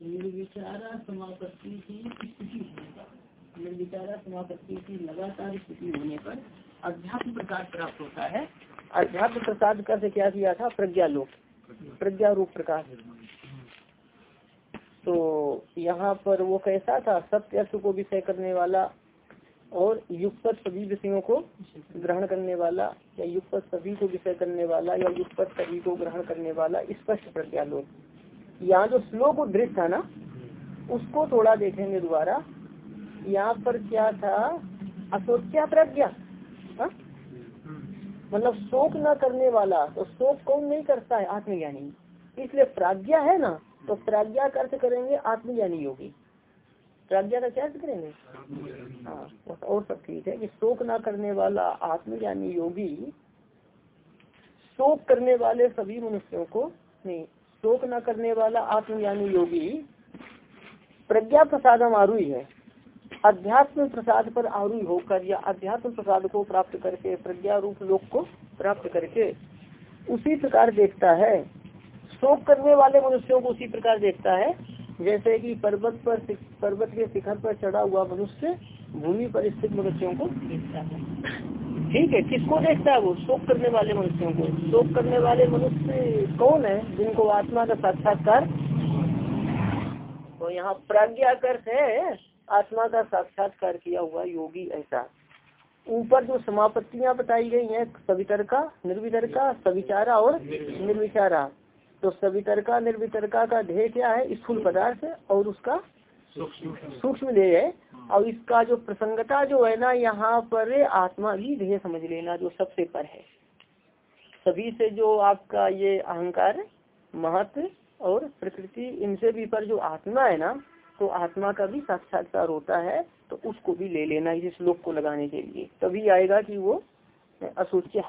निर्विचारा समापत्ति की स्थिति होने पर निर्विचारा समापत्ति की लगातार स्थिति होने पर अध्यात्म प्रकाश प्राप्त होता है। अध्यात्म प्रसाद कर से क्या किया था? प्रज्ञा लोक। प्रज्ञा रूप प्रकाश। तो यहाँ पर वो कैसा था? सत्य अर्थ को विषय करने वाला और युक्त सभी विषयों को ग्रहण करने वाला या युक्त सभी को विषय करने वाला या युक्त सभी को ग्रहण करने वाला स्पष्ट प्रज्ञा लोक। यहाँ जो श्लोक उद्धृत था ना, उसको थोड़ा देखेंगे दोबारा। यहाँ पर क्या था? असोच्या प्रज्ञा हाँ? मतलब शोक न करने वाला तो शोक कौन नहीं करता है? आत्मज्ञानी। इसलिए प्राज्ञा है ना तो प्राज्ञा का अर्थ करेंगे आत्मज्ञानी योगी। प्राज्ञा का क्या अर्थ करेंगे? हाँ और सब ठीक है कि शोक ना करने वाला आत्मज्ञानी योगी, शोक करने वाले सभी मनुष्यों को नहीं शोक न करने वाला आत्मज्ञानी योगी प्रज्ञा प्रसादम आरुई है। अध्यात्म प्रसाद पर आरूढ़ होकर या अध्यात्म प्रसाद को प्राप्त करके, प्रज्ञा रूप लोक को प्राप्त करके उसी प्रकार देखता है। शोक करने वाले मनुष्यों को उसी प्रकार देखता है। जैसे कि पर्वत पर, पर्वत के शिखर पर चढ़ा हुआ मनुष्य भूमि पर स्थित मनुष्यों को देखता है। ठीक है, किसको देखता है वो? शोक करने वाले मनुष्यों को। शोक करने वाले मनुष्य कौन है जिनको आत्मा का साक्षात्कार तो यहाँ प्राज्ञाकर्ष है, आत्मा का साक्षात्कार किया हुआ योगी ऐसा। ऊपर जो समापत्तियाँ बताई गई हैं, सवितरका, निर्वितरका, सविचारा और निर्विचारा। तो सवितरका, निर्वितरका का ध्येय क्या है? स्थूल पदार्थ और उसका सूक्ष्म। ध्येय है। और इसका जो प्रसंगता जो है ना, यहाँ पर आत्मा भी ध्येय समझ लेना जो सबसे पर है। सभी से जो आपका ये अहंकार, महत्व और प्रकृति, इनसे भी पर जो आत्मा है ना तो आत्मा का भी साक्षात्कार होता है तो उसको भी ले लेना इस श्लोक को लगाने के लिए। तभी आएगा कि वो असोच्या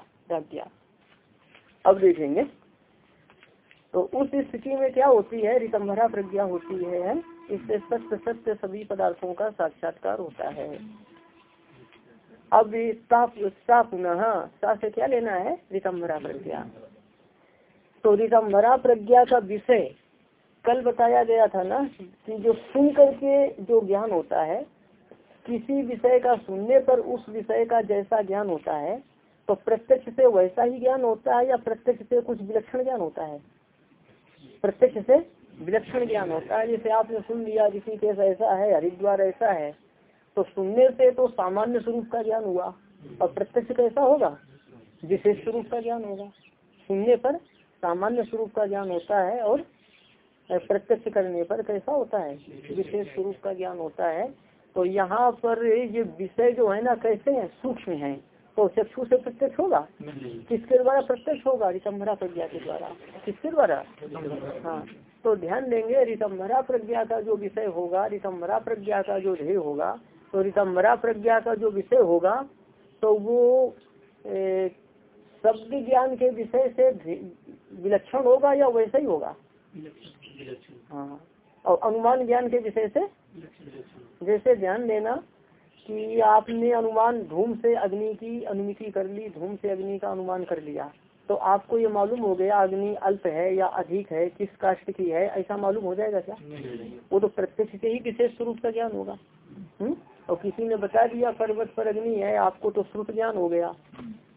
अब देखेंगे। तो उस स्थिति में क्या होती है? रितंभरा प्रज्ञा होती है। इससे सत्य सत्य सभी पदार्थों का साक्षात्कार होता है। अब पुनः सा से क्या लेना है? रितंभरा प्रज्ञा। तो रितंभरा प्रज्ञा का विषय कल बताया गया था ना कि जो सुन करके जो ज्ञान होता है, किसी विषय का सुनने पर उस विषय का जैसा ज्ञान होता है तो प्रत्यक्ष से वैसा ही ज्ञान होता है या प्रत्यक्ष से कुछ विलक्षण ज्ञान होता है? प्रत्यक्ष से विलक्षण ज्ञान होता है। जैसे आपने सुन लिया किसी केस ऐसा है हरिद्वार ऐसा है तो सुनने से तो सामान्य स्वरूप का ज्ञान हुआ और प्रत्यक्ष कैसा होगा? विशेष स्वरूप का ज्ञान होगा। सुनने पर सामान्य स्वरूप का ज्ञान होता है और प्रत्यक्ष करने पर कैसा होता है? विशेष स्वरूप का ज्ञान होता है। तो यहाँ पर ये विषय जो है ना कैसे हैं? सूक्ष्म है। तो चक्षु से प्रत्यक्ष होगा? किसके द्वारा प्रत्यक्ष होगा? रितम्भरा प्रज्ञा के द्वारा। किसके द्वारा? हाँ। तो ध्यान देंगे रितम्भरा प्रज्ञा का जो विषय होगा रितम्भरा प्रज्ञा का जो ध्येय होगा तो रितम्भरा प्रज्ञा का जो विषय होगा तो वो शब्द ज्ञान के विषय से विलक्षण होगा या वैसा ही होगा? हाँ और अनुमान ज्ञान के विषय से? जैसे ध्यान देना कि आपने अनुमान धूम से अग्नि की अनुमिति कर ली, धूम से अग्नि का अनुमान कर लिया। तो आपको ये मालूम हो गया अग्नि अल्प है या अधिक है किस काष्ट की है ऐसा मालूम हो जाएगा क्या? वो तो प्रत्यक्ष से ही विशेष स्वरूप का ज्ञान होगा। हम्म? और किसी ने बता दिया पर्वत पर अग्नि है आपको तो श्रुत ज्ञान हो गया।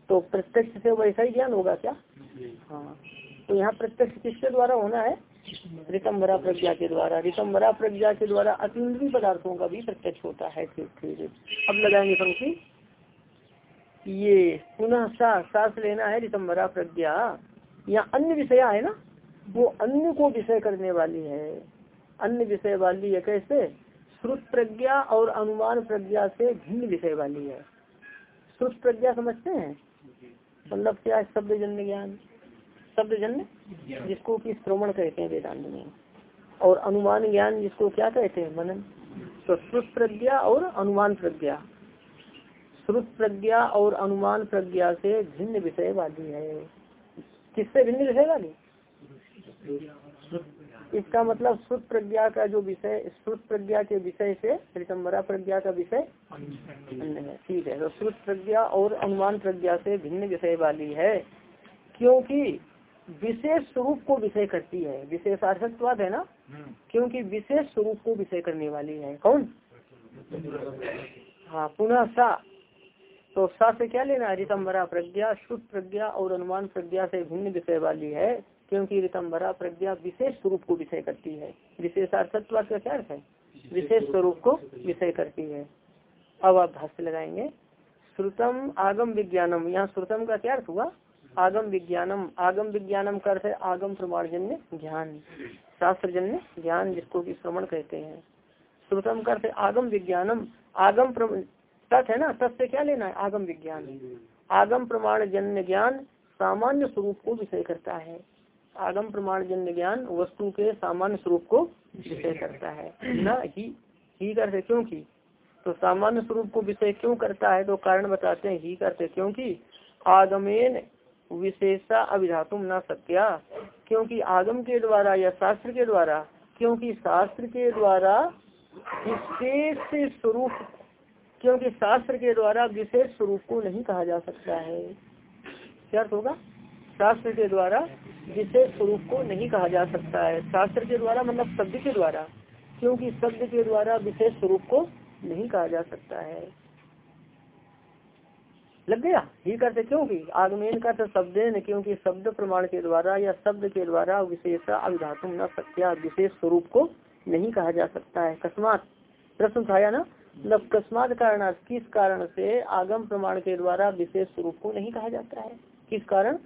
तो प्रत्यक्ष से वैसा ही ज्ञान होगा क्या? हाँ। तो यहाँ प्रत्यक्ष किसके द्वारा होना है? रितम्बरा प्रज्ञा के द्वारा। रितम्बरा प्रज्ञा के द्वारा अतिद्री पदार्थों का भी प्रत्यक्ष होता है। ठीक ठीक। अब लगाएँगे पंक्ति। ये पुनः सा, सांस लेना है रितम्बरा प्रज्ञा। या अन्य विषया है ना? वो अन्य को विषय करने वाली है। अन्य विषय वाली है कैसे? श्रुत प्रज्ञा और अनुमान प्रज्ञा से भिन्न विषय वाली है। श्रुत प्रज्ञा समझते हैं? मतलब क्या है शब्द जन्य ज्ञान? शब्द जन्य जिसको कि श्रवण कहते हैं वेदांत में। और अनुमान ज्ञान जिसको क्या कहते हैं? मनन। तो श्रुत प्रज्ञा और अनुमान प्रज्ञा। श्रुत प्रज्ञा और अनुमान प्रज्ञा से भिन्न विषय वाली है। किससे भिन्न विषय वाली? इसका मतलब श्रुत प्रज्ञा का जो विषय, श्रुत प्रज्ञा के विषय से रितम्बरा प्रज्ञा का विषय अन्य है, ठीक है। तो श्रुत प्रज्ञा और अनुमान प्रज्ञा से भिन्न विषय वाली है, क्योंकि विशेष स्वरूप को विषय करती है। विशेषार्थत्वाद है ना? क्योंकि विशेष स्वरूप को विषय करने वाली है। कौन? हाँ पुनः सा। तो सा से क्या लेना है? रितम्बरा प्रज्ञा, शुद्ध प्रज्ञा और अनुमान प्रज्ञा से भिन्न विषय वाली है, क्योंकि रितम्बरा प्रज्ञा विशेष स्वरूप को विषय करती है। विशेषार्थत्व का क्या अर्थ है? विशेष स्वरूप को विषय करती है। अब आप भाष्य लगाएँगे। श्रुतम आगम विज्ञानम। यहाँ श्रुतम का क्या अर्थ हुआ? आगम विज्ञानम। आगम विज्ञानम कर है आगम प्रमाणजन्य ज्ञान। शास्त्र जन्य ज्ञान, जिसको भी श्रवण कहते हैं। श्रुतम कर आगम विज्ञानम। आगम तथ है ना तथ से क्या लेना है? आगम विज्ञान। आगम प्रमाण जन्य ज्ञान सामान्य स्वरूप को विषय करता है। आगम प्रमाण जन्य ज्ञान वस्तु के सामान्य स्वरूप को विषय करता है। न ही ही करते क्योंकि। तो सामान्य स्वरूप को विषय क्यों करता है? तो कारण बताते हैं। ही करते क्योंकि आगमेन विशेषा अभिधातुम न सत्या। क्योंकि आगम के द्वारा या शास्त्र के द्वारा, क्योंकि शास्त्र के द्वारा विशेष स्वरूप क्योंकि शास्त्र के द्वारा विशेष स्वरूप को नहीं कहा जा सकता है। क्या होगा? शास्त्र के द्वारा विशेष स्वरूप को नहीं कहा जा सकता है। शास्त्र के द्वारा मतलब शब्द के द्वारा, क्योंकि शब्द के द्वारा विशेष स्वरूप को नहीं कहा जा सकता है। लग गया? ही करते क्योंकि आगमेन का तो शब्द है क्योंकि शब्द प्रमाण के द्वारा या शब्द के द्वारा विशेष अविधातु न सत्या, विशेष स्वरूप को नहीं कहा जा सकता है। अकस्मात प्रश्न उठाया ना? मतलब कारण किस कारण से आगम प्रमाण के द्वारा विशेष स्वरूप को नहीं कहा जाता है? किस कारण?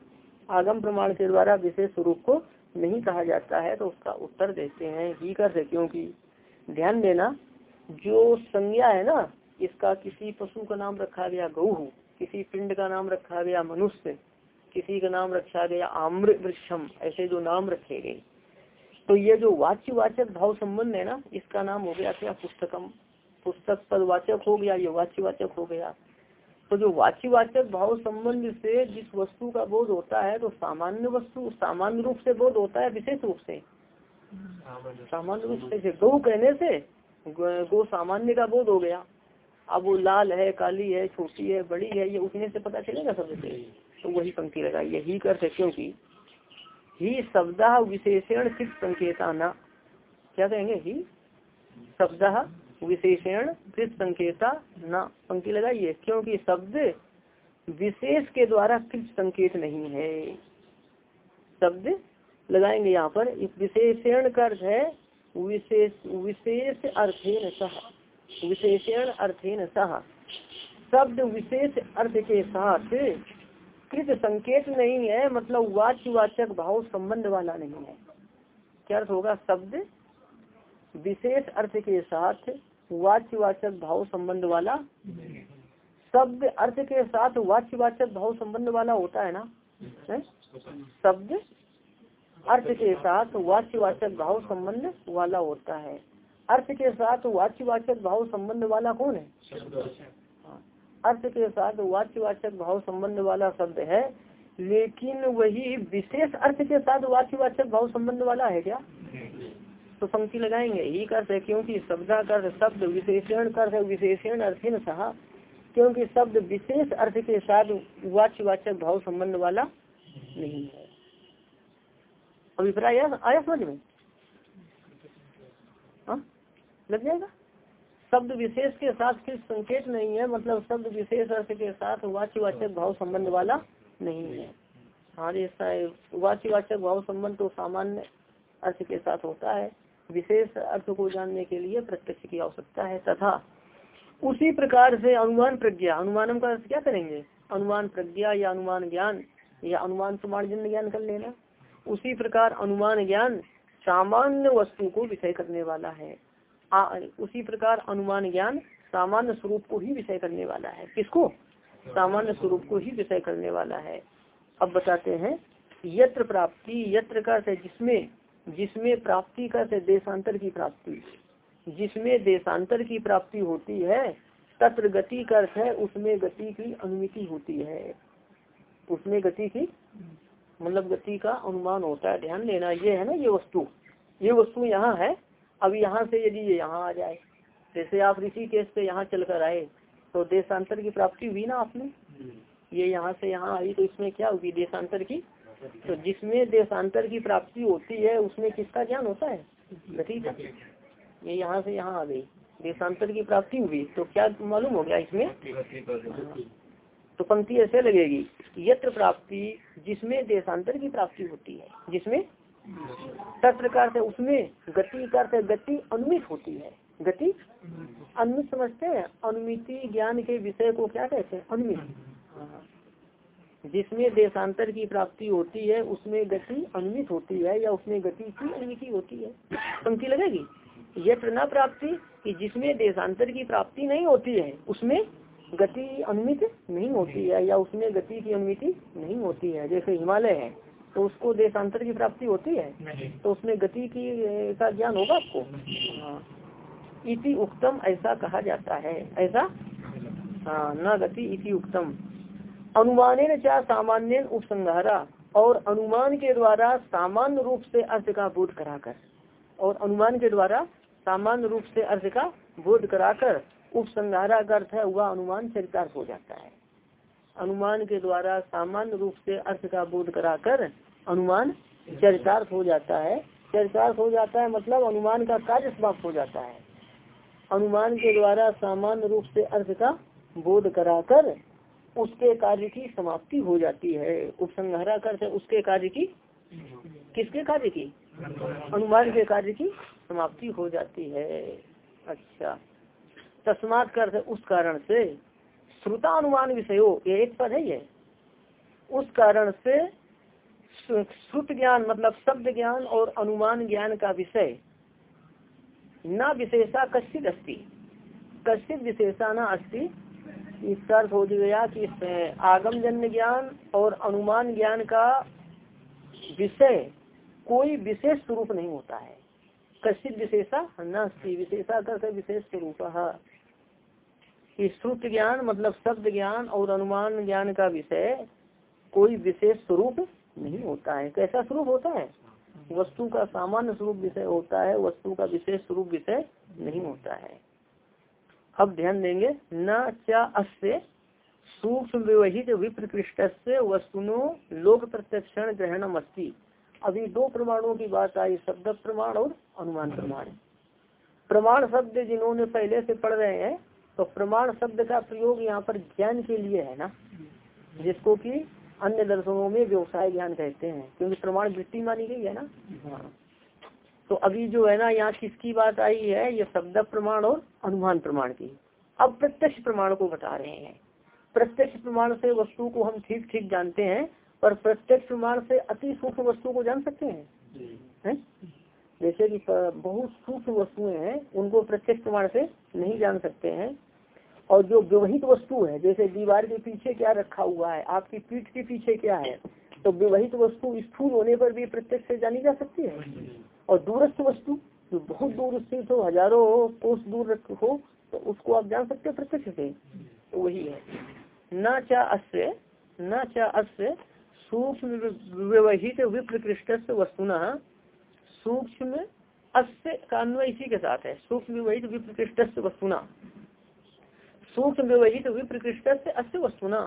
आगम प्रमाण के द्वारा विशेष स्वरूप को नहीं कहा जाता है तो उसका उत्तर देते हैं ही कर से, क्योंकि ध्यान देना, जो संज्ञा है ना, इसका किसी पशु का नाम रखा गया गौ किसी पिंड का नाम रखा गया मनुष्य, किसी का नाम रखा गया आम्र वृक्षम ऐसे जो नाम रखे गए। तो ये जो वाच्यवाचक भाव संबंध है ना, इसका नाम हो गया क्या? पुस्तकम। पुस्तक पदवाचक हो गया, ये वाच्यवाचक हो गया। तो जो वाच्यवाचक भाव संबंध से जिस वस्तु का बोध होता है तो सामान्य वस्तु, सामान्य रूप से बोध होता है विशेष रूप से। सामान्य रूप से गौ कहने से गो सामान्य का बोध हो गया। अब वो लाल है, काली है, छोटी है, बड़ी है, ये उठने से पता चलेगा सबसे तो वही पंक्ति लगाई है ही कर क्योंकि ही शब्द विशेषण सिद्ध संकेता न क्या कहेंगे? ही शब्द विशेषण कृत संकेता न। पंक्ति लगाइए, क्योंकि शब्द विशेष के द्वारा कृत संकेत नहीं है। शब्द लगाएँगे यहाँ पर विशेषण का अर्थ है, विशेष विशेष अर्थेन सह। विशेषण अर्थेन सह। शब्द विशेष अर्थ के साथ कृत संकेत नहीं है मतलब वाच्यवाचक भाव संबंध वाला नहीं है। क्या अर्थ होगा? शब्द विशेष अर्थ के साथ वाच्यवाचक भाव संबंध वाला शब्द अर्थ के साथ वाच्यवाचक भाव संबंध वाला होता है ना? शब्द अर्थ के साथ वाच्यवाचक भाव संबंध वाला होता है। अर्थ के साथ वाच्यवाचक भाव संबंध वाला कौन है। अर्थ के साथ वाच्यवाचक भाव संबंध वाला शब्द है, लेकिन वही विशेष अर्थ के साथ वाच्यवाचक भाव संबंध वाला है क्या? तो पंक्ति लगाएँगे। ही अर्थ है क्योंकि शब्दा कर, शब्द विशेषण कर विशेषण अर्थिन सहा। क्योंकि शब्द विशेष अर्थ के साथ वाच्यवाचक भाव संबंध वाला नहीं है। अभिप्राय आया समझ में? हाँ? लग जाएगा? शब्द विशेष के साथ किस संकेत नहीं है मतलब शब्द विशेष अर्थ के साथ वाच्यवाचक भाव संबंध वाला नहीं है। हाँ जैसा वाच्यवाचक भाव संबंध तो सामान्य अर्थ के साथ होता है। विशेष अर्थ को जानने के लिए प्रत्यक्ष की आवश्यकता है तथा उसी प्रकार से अनुमान प्रज्ञा अनुमानम का अर्थ क्या करेंगे? अनुमान प्रज्ञा या अनुमान ज्ञान या अनुमान प्रमाण ज्ञान कर लेना। उसी प्रकार अनुमान ज्ञान सामान्य वस्तु को विषय करने वाला है। आ, उसी प्रकार अनुमान ज्ञान सामान्य स्वरूप को ही विषय करने वाला है। किसको? सामान्य स्वरूप को ही विषय करने वाला है। अब बताते हैं यत्र प्राप्ति यत्र का जिसमें जिसमें प्राप्ति का देशांतर की प्राप्ति जिसमें देशांतर की प्राप्ति होती है तत्र गति का अर्थ है उसमें गति की अनुमिति होती है। उसमें गति की मतलब गति का अनुमान होता है। ध्यान देना ये है ना ये वस्तु। ये वस्तु यहाँ है। अब यहाँ से यदि ये यहाँ आ जाए जैसे आप ऋषिकेश से यहाँ चलकर आए तो देशांतर की प्राप्ति हुई ना आपने? ये यहाँ से यहाँ आई तो इसमें क्या होगी देशांतर की तो जिसमें देशांतर की प्राप्ति होती है, उसमें किसका ज्ञान होता है? गति ये यहाँ से यहाँ आ गई। देशांतर की प्राप्ति हुई। तो क्या मालूम हो गया इसमें? तो पंक्ति ऐसे लगेगी, यत्र प्राप्ति, जिसमें देशांतर की प्राप्ति होती है। जिसमें? प्रकार से उसमें गति कर गति अनुमित होती है। गति अनुमित समझते हैं। अनुमिति ज्ञान के विषय को क्या कहते हैं? अनुमित। जिसमें देशांतर की प्राप्ति होती है उसमें गति अनुमित होती है या उसमें गति की अनुमिति होती है। पंक्ति लगेगी? यत्र न प्राप्ति कि जिसमें देशांतर की प्राप्ति नहीं होती है उसमें गति अनुमित नहीं होती है या उसमें गति की अनुमिति नहीं होती है। जैसे हिमालय है तो उसको देशांतर की प्राप्ति होती है? तो उसमें गति की का ज्ञान होगा आपको? हाँ इति उक्तम ऐसा कहा जाता है। ऐसा? हाँ न गति इति उक्तम। अनुमान चाह सामान्य उपसंहारा और अनुमान के द्वारा सामान्य रूप से अर्थ का बोध कराकर। और अनुमान के द्वारा सामान्य रूप से अर्थ का बोध कराकर उपसंहारा का अर्थ है वह अनुमान चरितार्थ हो जाता है। अनुमान के द्वारा सामान्य रूप से अर्थ का बोध कराकर अनुमान चरितार्थ हो जाता है। चरितार्थ हो जाता है मतलब अनुमान का कार्य समाप्त हो जाता है। अनुमान के द्वारा सामान्य रूप से अर्थ का बोध कराकर उसके कार्य की समाप्ति हो जाती है। उपसंहारा कर उसके कार्य की किसके कार्य की? अनुमान के कार्य की समाप्ति हो जाती है। अच्छा। तस्मात कर उस कारण से श्रुता अनुमान विषयो, ये एक पद है ये। उस कारण से श्रुत ज्ञान मतलब शब्द ज्ञान और अनुमान ज्ञान का विषय न विशेषा कश्चित अस्ति कश्चित विशेषा न अस्ति। इसका अर्थ हो गया कि आगम जन्य ज्ञान और अनुमान ज्ञान का विषय कोई विशेष स्वरूप नहीं होता है। कश्चित विशेषा न विशेषा कर विशेष स्वरूप श्रुत ज्ञान मतलब शब्द ज्ञान और अनुमान ज्ञान का विषय कोई विशेष स्वरूप नहीं होता है। कैसा स्वरूप होता है? वस्तु का सामान्य स्वरूप विषय होता है, वस्तु का विशेष स्वरूप विषय नहीं होता है। अब ध्यान देंगे न क्या अस्य सूक्ष्म व्यवहित विप्रकृष्ट से वस्तुनो लोक प्रत्यक्षण ग्रहणम अस्ती अभी दो प्रमाणों की बात आई शब्द प्रमाण और अनुमान प्रमाण। प्रमाण शब्द जिन्होंने पहले से पढ़ रहे हैं तो प्रमाण शब्द का प्रयोग यहाँ पर ज्ञान के लिए है ना जिसको कि अन्य दर्शनों में व्यवसाय ज्ञान कहते हैं क्योंकि प्रमाण वृत्ति मानी गई है ना। हाँ। तो अभी जो है ना यहाँ किसकी बात आई है ये शब्द प्रमाण और अनुमान प्रमाण की। अब प्रत्यक्ष प्रमाण को बता रहे हैं। प्रत्यक्ष प्रमाण से वस्तु को हम ठीक ठीक जानते हैं पर प्रत्यक्ष प्रमाण से अति सूक्ष्म वस्तु को जान सकते हैं? है? जैसे कि बहुत सूक्ष्म वस्तुएँ हैं उनको प्रत्यक्ष प्रमाण से नहीं जान सकते हैं। और जो व्यवहित वस्तु है जैसे दीवार के पीछे क्या रखा हुआ है आपकी पीठ के पीछे क्या है तो व्यवहित वस्तु स्थूल होने पर भी प्रत्यक्ष से जानी जा सकती है? और दूरस्थ वस्तु? जो बहुत दूर स्थित हो हज़ारों कोष दूर हो तो उसको आप जान सकते हो, प्रत्यक्ष से तो वही है। न चा अस्य, न चा अस्य, सूक्ष्म व्यवहित विप्रकृष्ट वस्तुना, सूक्ष्म अस्य का अन्वय इसी के साथ है। सूक्ष्म व्यवहित विप्रकृष्ट वस्तुना। सूक्ष्म व्यवहित विप्रकृष्ट अस्य वस्तुना।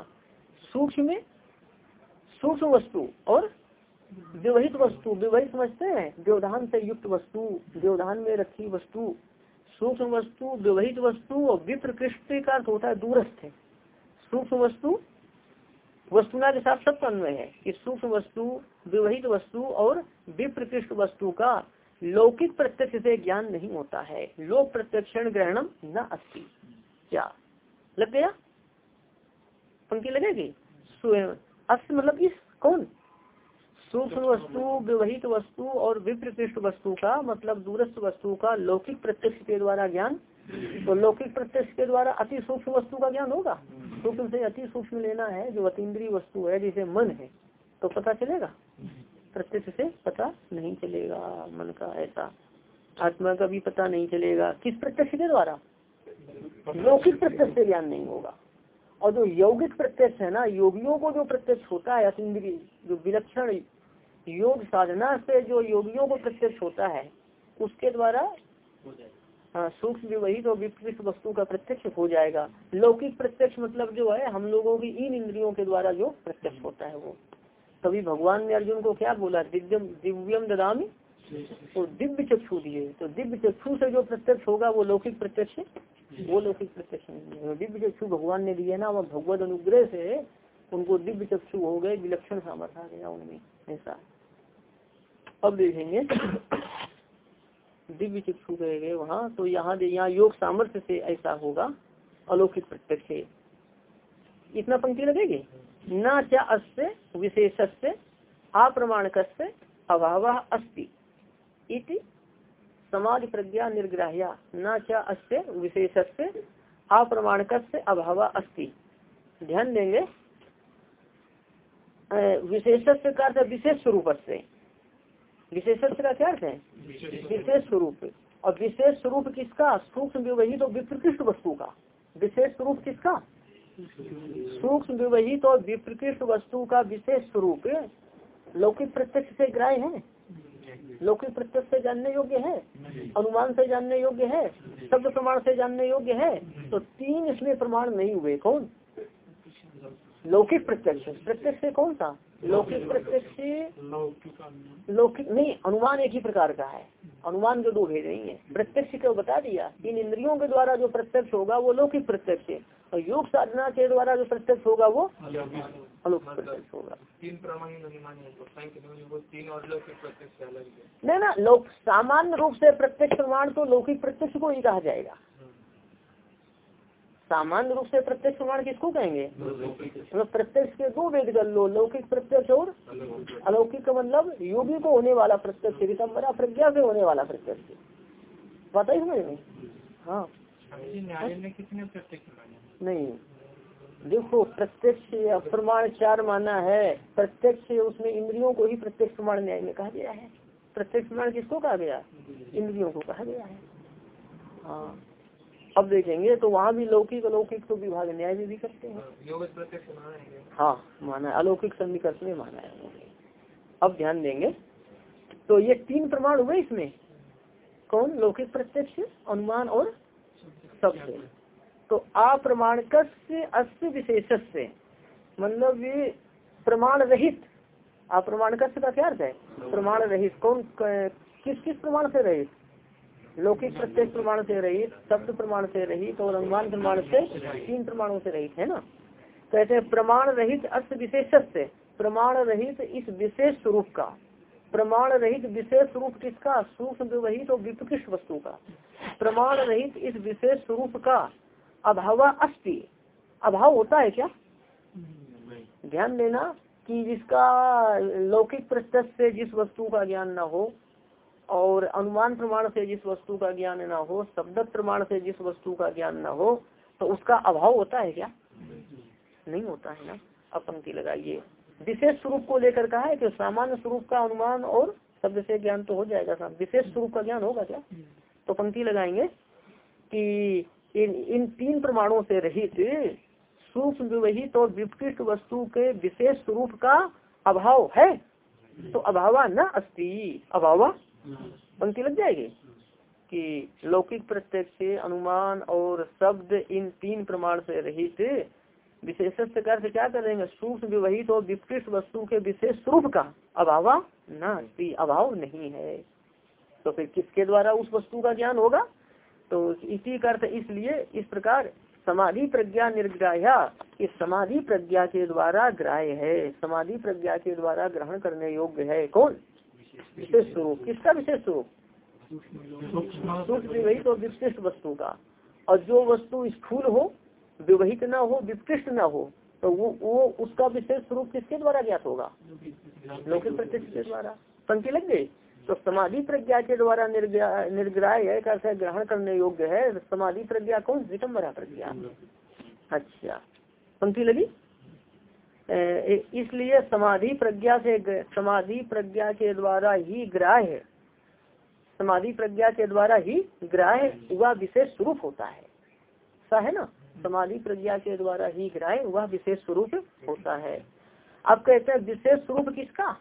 सूक्ष्म सूक्ष्म वस्तु और व्यवहित वस्तु व्यवहित समझते हैं, व्यवधान से युक्त वस्तु, व्यवधान में रखी वस्तु, सूक्ष्म वस्तु व्यवहित वस्तु और विप्रकृष्ट का अर्थ होता है। दूरस्थ सूक्ष्म वस्तु, वस्तुना के साथ सब अन्वय है। कि सूक्ष्म वस्तु, विवहित वस्तु और विप्रकृष्ट वस्तु का लौकिक प्रत्यक्ष से ज्ञान नहीं होता है। लोक प्रत्यक्षण ग्रहणम न अस्ति। क्या? लग गया? पंक्ति लगेगी? अस्त मतलब इस कौन? सूक्ष्म वस्तु, विवहित वस्तु और विप्रकृष्ट वस्तु का मतलब दूरस्थ वस्तु का लौकिक प्रत्यक्ष के द्वारा ज्ञान। तो लौकिक प्रत्यक्ष के द्वारा अति सूक्ष्म वस्तु का ज्ञान होगा। सूक्ष्म से अति सूक्ष्म लेना है जो अतीन्द्रीय वस्तु है, जिसे मन है तो पता चलेगा? प्रत्यक्ष से पता नहीं चलेगा, मन का ऐसा। आत्मा का भी पता नहीं चलेगा। किस प्रत्यक्ष के द्वारा? लौकिक प्रत्यक्ष से ज्ञान नहीं होगा। और जो यौगिक प्रत्यक्ष है ना, योगियों को जो प्रत्यक्ष होता है अतिद्री जो विलक्षण योग साधना से जो योगियों को प्रत्यक्ष होता है उसके द्वारा हाँ सूक्ष्म विवहित और विपरीत वस्तु का प्रत्यक्ष हो जाएगा। लौकिक प्रत्यक्ष मतलब जो है हम लोगों की इन इंद्रियों के द्वारा जो प्रत्यक्ष होता है वो। तभी भगवान ने अर्जुन को क्या बोला? दिव्यम दिव्यम ददामी। तो दिव्य चक्षु दिए। तो दिव्य चक्षु से जो प्रत्यक्ष होगा वो लौकिक प्रत्यक्ष वो लौकिक प्रत्यक्ष नहीं है। दिव्य चक्षु भगवान ने दिए ना वो भगवत अनुग्रह से उनको दिव्य चक्षु हो गए विलक्षण सामर्थ्य आ गया उनमें ऐसा। अब देखेंगे। दिव्य चक्षु कहे गए वहाँ तो यहाँ यहाँ योग सामर्थ्य से ऐसा होगा, अलौकिक प्रत्यक्ष इतना पंक्ति लगेगी? न क्या अस्य विशेष से अप्रमाणक अभाव अस्ति। इति समाज प्रज्ञा निर्ग्राह्या। न क्या अस्य विशेष से अप्रमाणक अभाव अस्ति। ध्यान देंगे। विशेष का विशेष स्वरूप से। विशेष का क्या है? विशेष स्वरूप। और विशेष स्वरूप किसका? सूक्ष्म विवहित तो विप्रकृष्ट वस्तु का। विशेष स्वरूप किसका? सूक्ष्म विवहित और विप्रकृष्ट वस्तु का विशेष स्वरूप। लौकिक प्रत्यक्ष से ग्राह्य है? लौकिक प्रत्यक्ष से जानने योग्य है? अनुमान से जानने योग्य है? शब्द प्रमाण से जानने योग्य है? तो तीन इसमें प्रमाण नहीं हुए। कौन? लौकिक प्रत्यक्ष। प्रत्यक्ष से कौन सा? लौकिक प्रत्यक्ष लौकिक नहीं अनुमान एक ही प्रकार का है। अनुमान के दो भेद नहीं है। प्रत्यक्ष को बता दिया इन इंद्रियों के द्वारा जो प्रत्यक्ष होगा वो लौकिक प्रत्यक्ष है। और योग साधना के द्वारा जो प्रत्यक्ष होगा वो अलौकिक प्रत्यक्ष होगा। नहीं ना लोक सामान्य रूप से प्रत्यक्ष प्रमाण तो लौकिक प्रत्यक्ष को ही कहा जाएगा। सामान्य रूप से प्रत्यक्ष प्रमाण किसको कहेंगे? मतलब प्रत्यक्ष के दो वेद कर लो लौकिक प्रत्यक्ष और अलौकिक। का मतलब योगी को होने वाला प्रत्यक्ष रितम्बरा प्रज्ञा से होने वाला प्रत्यक्ष पता ही समझ में? हाँ। कितने प्रत्यक्ष नहीं। देखो प्रत्यक्ष प्रमाण चार माना है। प्रत्यक्ष उसमें इंद्रियों को ही प्रत्यक्ष प्रमाण न्याय में कहा गया है। प्रत्यक्ष प्रमाण किसको कहा गया? इंद्रियों को कहा गया है। हाँ। अब देखेंगे तो वहाँ भी लौकिक अलौकिक तो विभाग न्याय भी, भी करते हैं। हाँ माना है। अलौकिक सन्निकर्ष में माना है अब ध्यान देंगे। तो ये तीन प्रमाण हुए इसमें। कौन? लौकिक प्रत्यक्ष अनुमान और सबसे। तो अप्रमाण अप्रमाणक अस्य विशेष से मतलब ये प्रमाण रहित। अप्रमाण अप्रमाणक का क्या अर्थ है? प्रमाण रहित। कौन किस किस प्रमाण से रहित? लौकिक प्रत्येक प्रमाण से रहित, शब्द प्रमाण से रहित और अनुमान प्रमाण से तीन प्रमाणों से रहित, है ना? कहते हैं, प्रमाण रहित अर्थ विशेष से प्रमाण रहित इस विशेष स्वरूप का। प्रमाण रहित विशेष स्वरूप किसका? सूक्ष्म, विवहित और विपकृष्ट वस्तु का। प्रमाण रहित इस विशेष स्वरूप का अभाव अस्ति अभाव होता है क्या? ध्यान देना कि जिसका लौकिक प्रत्यक्ष से जिस वस्तु का ज्ञान न हो और अनुमान प्रमाण से जिस वस्तु का ज्ञान न हो, शब्द प्रमाण से जिस वस्तु का ज्ञान न हो तो उसका अभाव होता है क्या? नहीं होता है ना? अब पंक्ति लगाइए। विशेष स्वरूप को लेकर कहा है कि सामान्य स्वरूप का अनुमान और शब्द से ज्ञान तो हो जाएगा विशेष स्वरूप का ज्ञान होगा क्या? तो पंक्ति लगाएँगे कि इन इन तीन प्रमाणों से रहित सूक्ष्म विवहित और विपकृत वस्तु के विशेष स्वरूप का अभाव है। तो अभावा न अस्ति, अभावा पंक्ति लग जाएगी? कि लौकिक प्रत्यक्ष अनुमान और शब्द इन तीन प्रमाण से रहित विशेष से क्या करेंगे? सूक्ष्म, विवहित और विपरीत वस्तु के विशेष स्वरूप का अभाव न अभाव नहीं है। तो फिर किसके द्वारा उस वस्तु का ज्ञान होगा? तो इसी अर्थ इसलिए इस प्रकार समाधि प्रज्ञा निर्ग्राह्या इस समाधि प्रज्ञा के द्वारा ग्राह्य है। समाधि प्रज्ञा के द्वारा ग्रहण करने योग्य है कौन? विशेष स्वरूप किसका विशेष स्वरूप सूक्ष्म विवहित और विशिष्ट वस्तु का। और जो वस्तु स्थूल हो, विवहित न हो विपृष्ट न हो तो वो वो उसका विशेष स्वरूप किसके द्वारा ज्ञात होगा? लौकिक प्रत्यक्ष के द्वारा। पंक्ति लग गई? तो समाधि प्रज्ञा के द्वारा निर्ग्राह है कैसे ग्रहण करने योग्य है, समाधि प्रज्ञा कौन? विटम्बरा प्रज्ञा। अच्छा। पंक्ति लगी? इसलिए समाधि प्रज्ञा से समाधि प्रज्ञा के द्वारा ही ग्राह्य समाधि प्रज्ञा के द्वारा ही ग्राह्य वह विशेष स्वरूप होता है। ऐसा है ना? समाधि प्रज्ञा के द्वारा ही ग्राह्य वह विशेष स्वरूप होता है। अब कहते हैं विशेष स्वरूप किसका?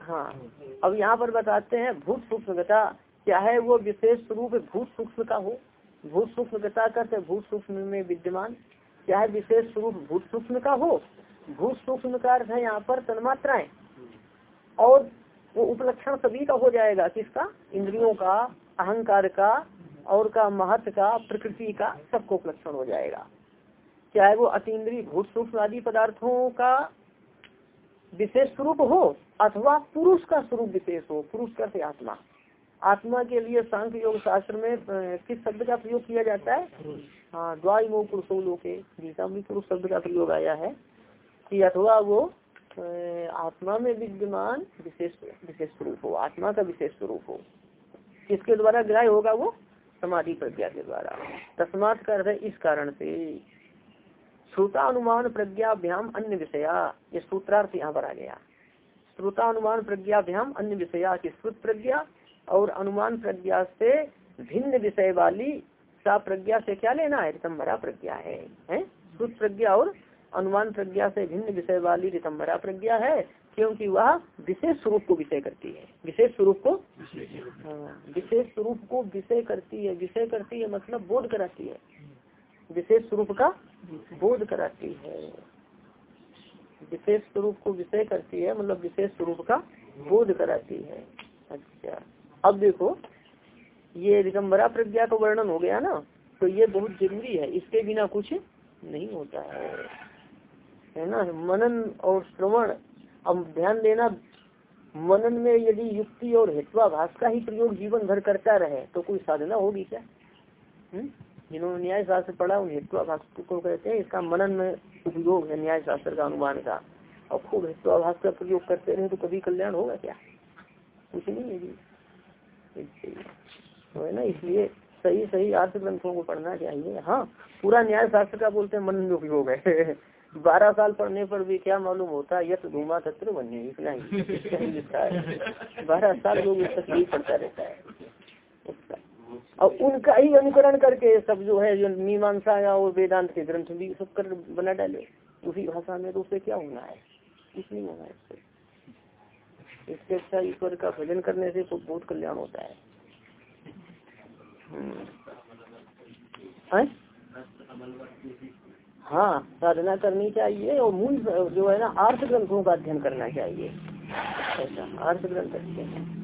हाँ अब यहाँ पर बताते हैं भूत सूक्ष्म क्या है वो विशेष स्वरूप भूत सूक्ष्म का हो? भूत सूक्ष्म करते भूत सूक्ष्म में विद्यमान। चाहे विशेष स्वरूप भूत सूक्ष्म का हो, भूत सूक्ष्म का अर्थ है यहाँ पर तन्मात्राएँ। और वो उपलक्षण सभी का हो जाएगा, किसका? इंद्रियों का, अहंकार का, और का महत्व का, प्रकृति का सबको उपलक्षण हो जाएगा। चाहे वो अतीन्द्रिय, भूत सूक्ष्म आदि पदार्थों का विशेष स्वरूप हो, अथवा पुरुष का स्वरूप विशेष हो, पुरुष का से आत्मा। आत्मा के लिए सांख्य योग शास्त्र में किस शब्द का प्रयोग किया जाता है? हाँ द्वाइमो पुरुषो लोके। गीता में पुरुष शब्द का प्रयोग आया है कि अथवा वो आत्मा में विद्यमान विशेष विशेष स्वरूप हो, आत्मा का विशेष स्वरूप हो। किसके द्वारा ग्राह्य होगा वो? समाधि प्रज्ञा के द्वारा। तस्मात कर इस कारण से। श्रोता अनुमान प्रज्ञाभ्याम अन्य विषया। ये सूत्रार्थ यहाँ पर आ गया। श्रोता अनुमान प्रज्ञाभ्याम अन्य विषया की श्रुत प्रज्ञा और अनुमान प्रज्ञा से भिन्न विषय वाली सा प्रज्ञा से क्या लेना है? रितम्बरा प्रज्ञा है, है? प्रज्ञा और अनुमान प्रज्ञा से भिन्न विषय वाली रितम्बरा प्रज्ञा है क्योंकि वह विशेष स्वरूप को विषय करती है। विशेष स्वरूप को? हाँ विशेष स्वरूप को विषय करती है। विषय करती है मतलब बोध कराती है। विशेष स्वरूप का बोध कराती है। विशेष स्वरूप को विषय करती है मतलब विशेष स्वरूप का बोध कराती है। अच्छा। अब देखो, ये दिगम्बरा प्रज्ञा का वर्णन हो गया ना तो ये बहुत ज़रूरी है। इसके बिना कुछ नहीं होता है। है ना? मनन और श्रवण, अब ध्यान देना, मनन में यदि युक्ति और हेत्वाभाष का ही प्रयोग जीवन भर करता रहे तो कोई साधना होगी क्या? हम्म? जिन्होंने न्याय शास्त्र पढ़ा उन हेत्वाभाष को कहते हैं, इसका मनन में उपयोग है न्याय शास्त्र का अनुमान का। और खूब हेत्वाभाष का प्रयोग करते रहे तो कभी कल्याण होगा क्या? कुछ नहीं है जी। है ना, इसलिए सही सही अर्थ ग्रंथों को पढ़ना चाहिए। हाँ पूरा न्याय शास्त्र का बोलते हैं, मन उपयोग है बारह साल पढ़ने पर भी क्या मालूम होता है यथ धूमा तत्र बने इतना ही। बारह साल लोग तस्वीर पढ़ता रहता है। और उनका ही अनुकरण करके सब जो है, जो मीमांसा या और वेदांत के ग्रंथ भी सब कर बना डाले। उसी भाषा में तो उससे क्या होना है? कुछ नहीं होना है इससे अच्छा ईश्वर का भजन करने से बहुत कल्याण होता है। हम्म। हाँ? साधना करनी चाहिए और मूल जो है ना, आर्थ ग्रंथों का अध्ययन करना चाहिए। ऐसा अर्थ ग्रंथ अच्छे हैं।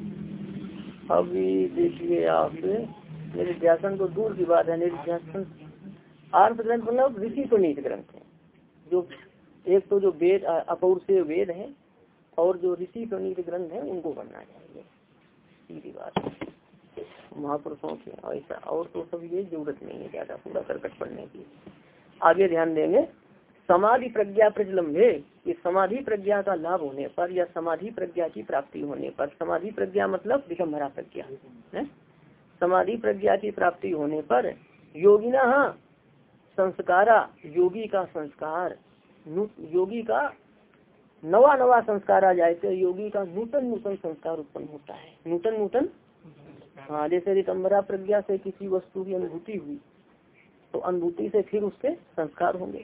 अभी देखिए आप निर्ध्यासन तो दूर की बात है निर्ध्यासन अर्थ ग्रंथ मतलब ऋषि नीत ग्रंथ है। जो एक तो जो वेद अपौर से वेद है और जो ऋषि प्रणीत ग्रंथ है, उनको पढ़ना चाहिए। सीधी बात महापुरुषों के ऐसा और तो सब ये ज़रूरत नहीं है ज़्यादा, पूरा करकट पढ़ने की। आगे ध्यान देंगे। समाधि प्रज्ञा प्रजलम्बे कि समाधि प्रज्ञा का लाभ होने पर या समाधि प्रज्ञा की प्राप्ति होने पर, समाधि प्रज्ञा मतलब दिगम्भरा प्रज्ञा, है? समाधि प्रज्ञा की प्राप्ति होने पर योगिना संस्कारा, योगी का संस्कार योगी का नवा नवा संस्कार आ जाए तो योगी का नूतन नूतन संस्कार उत्पन्न होता है। नूतन नूतन हाँ जैसे रितम्बरा प्रज्ञा से किसी वस्तु की अनुभूति हुई तो अनुभूति से फिर उसके संस्कार होंगे।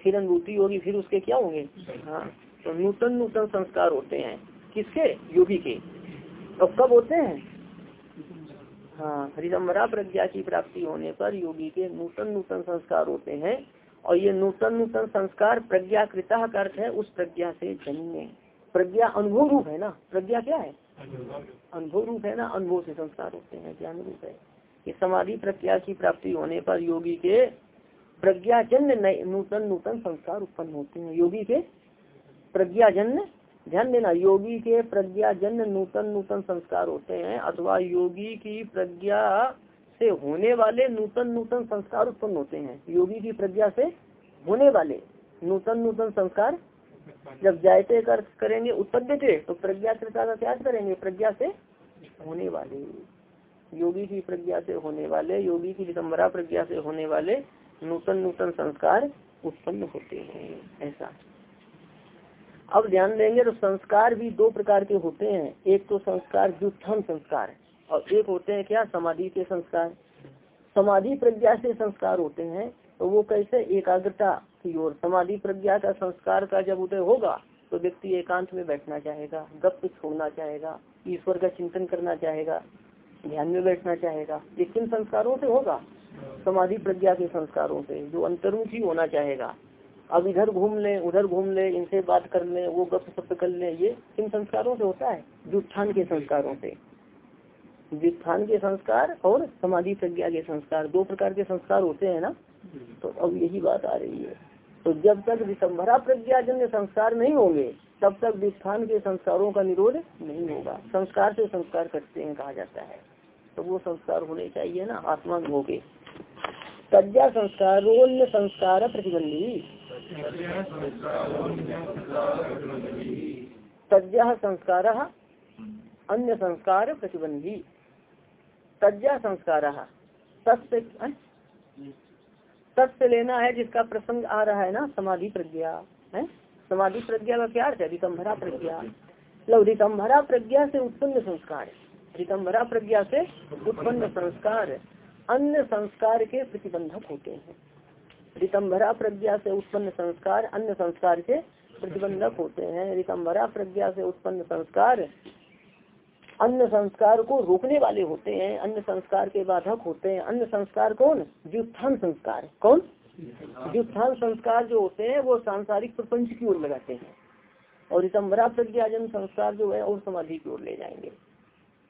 फिर अनुभूति होगी फिर उसके क्या होंगे? हाँ तो नूतन नूतन संस्कार होते हैं। किसके? योगी के। तो कब होते हैं? हाँ हरिदम्बरा प्रज्ञा की प्राप्ति होने पर योगी के नूतन नूतन संस्कार होते हैं। और ये नूतन नूतन संस्कार प्रज्ञा कृता का अर्थ है, उस प्रज्ञा से जन्मे प्रज्ञा अनुभव रूप है ना? प्रज्ञा क्या है? अनुभव रूप है ना? अनुभव से संस्कार होते हैं, ज्ञान रूप है। कि समाधि प्रज्ञा की प्राप्ति होने पर योगी के प्रज्ञाजन्य नूतन नूतन संस्कार उत्पन्न होते हैं। योगी के प्रज्ञाजन्य ध्यान देना, योगी के प्रज्ञाजन्य नूतन नूतन संस्कार होते हैं, अथवा योगी की प्रज्ञा से होने वाले नूतन नूतन संस्कार उत्पन्न होते हैं। योगी की प्रज्ञा से होने वाले नूतन नूतन संस्कार जब जायते कर, करेंगे उत्पद्य तो प्रज्ञा का क्या करेंगे, प्रज्ञा से होने वाले। योगी की प्रज्ञा से होने वाले, योगी की दिगम्बरा प्रज्ञा से होने वाले नूतन नूतन संस्कार उत्पन्न होते हैं, ऐसा। अब ध्यान देंगे तो संस्कार भी दो प्रकार के होते हैं। एक तो संस्कार व्युत्थान संस्कार और एक होते हैं क्या? समाधि के संस्कार। समाधि प्रज्ञा से संस्कार होते हैं तो वो कैसे? एकाग्रता की ओर। समाधि प्रज्ञा का संस्कार का जब उदय होगा तो व्यक्ति एकांत में बैठना चाहेगा गप छोड़ना चाहेगा, ईश्वर का चिंतन करना चाहेगा, ध्यान में बैठना चाहेगा। ये किन संस्कारों से होगा? समाधि प्रज्ञा के संस्कारों से, जो अंतर्मुखी होना चाहेगा। अब इधर घूम ले, उधर घूम ले, इनसे बात कर ले, वो गप सप कर ले, ये किन संस्कारों से होता है? व्युत्थान के संस्कारों से। व्युत्थान के संस्कार और समाधि प्रज्ञा के संस्कार, दो प्रकार के संस्कार होते हैं ना तो अब यही बात आ रही है। तो जब तक विसंभरा प्रज्ञाजन्य संस्कार नहीं होंगे, तब तक व्युत्थान के संस्कारों का निरोध नहीं होगा। संस्कार से संस्कार करते हैं, कहा जाता है। तो वो संस्कार होने चाहिए ना आत्मा में के प्रज्ञा संस्कार संस्कार प्रतिबंधी। प्रज्ञा संस्कार, अन्य संस्कार प्रतिबंधी। प्रज्ञा संस्कार। तत्व तत्व लेना है जिसका प्रसंग आ रहा है ना, समाधि प्रज्ञा है समाधि प्रज्ञा का क्या अर्थ है? रिकम्भरा प्रज्ञा। मतलब रिकम्भरा प्रज्ञा से उत्पन्न संस्कार रिकम्भरा प्रज्ञा से उत्पन्न संस्कार अन्य संस्कार के प्रतिबंधक होते हैं। रिकम्भरा प्रज्ञा से उत्पन्न संस्कार अन्य संस्कार के प्रतिबंधक होते हैं। रिकम्भरा प्रज्ञा से उत्पन्न संस्कार अन्य संस्कार को रोकने वाले होते हैं अन्य संस्कार के बाधक होते हैं अन्य संस्कार कौन? व्युत्थान संस्कार। कौन? व्युत्थान संस्कार जो होते हैं वो सांसारिक प्रपंच की ओर लगाते हैं। और रितम्बरा प्रज्ञाजन संस्कार जो है और समाधि की ओर ले जाएँगे।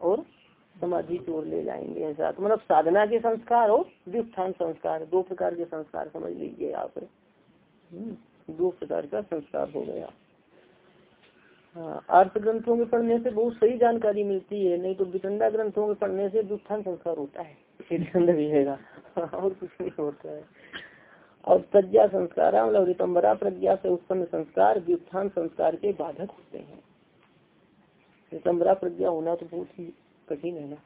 और समाधि की ओर ले जाएँगे ऐसा। तो मतलब साधना के संस्कार और व्युत्थान संस्कार दो प्रकार के संस्कार समझ लीजिए आप। हम्म, दो प्रकार का संस्कार हो गया। हाँ अर्थ ग्रंथों के पढ़ने से बहुत सही जानकारी मिलती है, नहीं तो विचंडा ग्रंथों के पढ़ने से व्युत्थान संस्कार होता है और कुछ नहीं होता है। और प्रज्ञा संस्कार मतलब रितम्बरा प्रज्ञा से उत्पन्न संस्कार, व्युत्थान संस्कार के बाधक होते हैं। रितम्बरा प्रज्ञा होना तो बहुत ही कठिन है ना।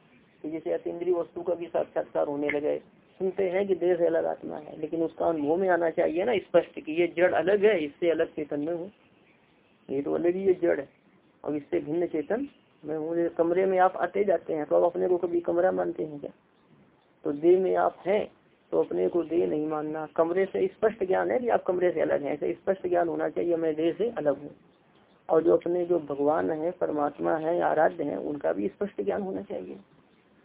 तो जैसे अतीन्द्रीय वस्तु का भी साक्षात्कार होने लगे, सुनते हैं कि से अलग आत्मा है, लेकिन उसका अनुभव में आना चाहिए ना, स्पष्ट कि ये जड़ अलग है, इससे अलग चेतन में हूँ। ये तो अलग ही ये जड़ है। और इससे भिन्न चेतन, मैं हूँ कमरे में आप आते जाते हैं तो आप अपने को कभी कमरा मानते हैं क्या? तो देह में आप हैं तो अपने को देह नहीं मानना। कमरे से स्पष्ट ज्ञान है कि आप कमरे से अलग हैं, ऐसे स्पष्ट ज्ञान होना चाहिए, मैं देह से अलग हूँ। और जो अपने जो भगवान है, परमात्मा है, आराध्य है, उनका भी स्पष्ट ज्ञान होना चाहिए